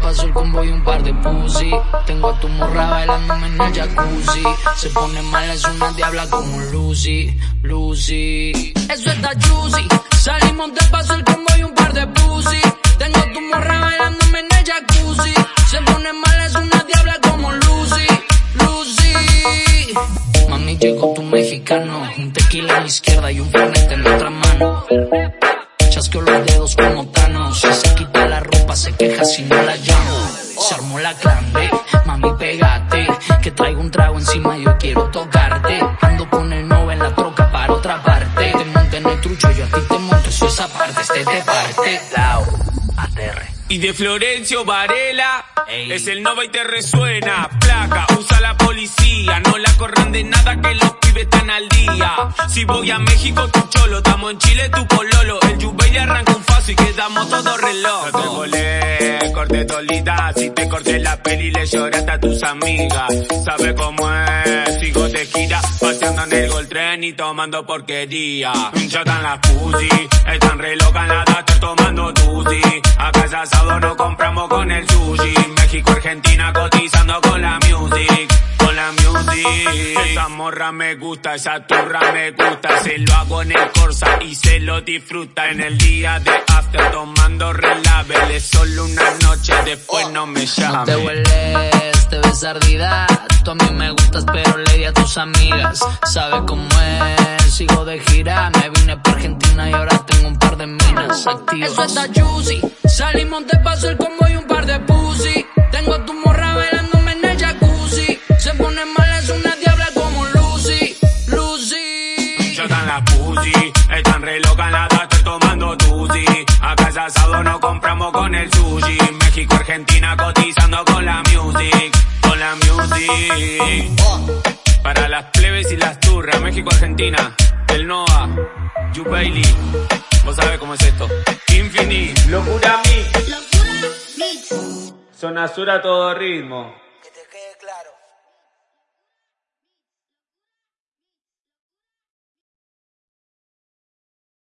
paso el combo y un par de pussy. Tengo a tu morra bailándome en el jacuzzi. Se pone mal, es una diabla como Lucy, Lucy. Eso está juicy. Salimos de paso el combo y un par de pussy. Tengo a tu morra bailándome en el jacuzzi. Se pone mal, es una diabla como Lucy, Lucy. Mami, llegó tu mexicano. Un tequila a la izquierda y un fernet en la otra mano. Chasqueo los dedos como Thanos. Se quita la ropa, se queja si no la llamo. Se armó la grande, mami pégate. Que traigo un trago encima, yo quiero tocarte. Ando con el nove en la troca para otra parte. Te monté en el trucho, yo a ti te monto, eso esa parte, este te parte. Y de Florencio Varela, es el Nova y te resuena. Placa, usa la policía, no la corran de nada que los pibes están al día. Si voy a México, tu cholo, estamos en Chile, tu pololo. El Juve arranca un faso y quedamos todos reloj. No te volé, tolita, si te corté la peli le lloraste a tus amigas. Sabe cómo es, en el Tren y tomando porquería. Están las pussy, están re locas, nada, tomando tusi. Acá es asado, no compramos con el sushi. México, Argentina, cotizando con la music. Con la music. Esa morra me gusta, esa turra me gusta. Se lo hago en el Corsa y se lo disfruta en el día de after tomando relavel. Es solo una noche, después no me llames. No te hueles, te ves ardida. Tú a mí me gustas, pero le di a tus amigas. Sabe cómo es, sigo de gira. Me vine por Argentina y ahora tengo un par de minas activas. Eso está juicy. Salimos de paso el combo y un par de pussy. Tengo a tu morra bailándome en el jacuzzi. Se pone mal, es una diabla como Lucy, Lucy. Ya están las pussy, están re locas, nada, estoy tomando tusi. Acá es asado, no compramos con el sushi. México, Argentina, cotizando con la music. Para las plebes y las turras, México, Argentina. El Noah, You Bailey. Vos sabés cómo es esto. Infinite, locura mix. Locura Mix. Zona sur a todo ritmo.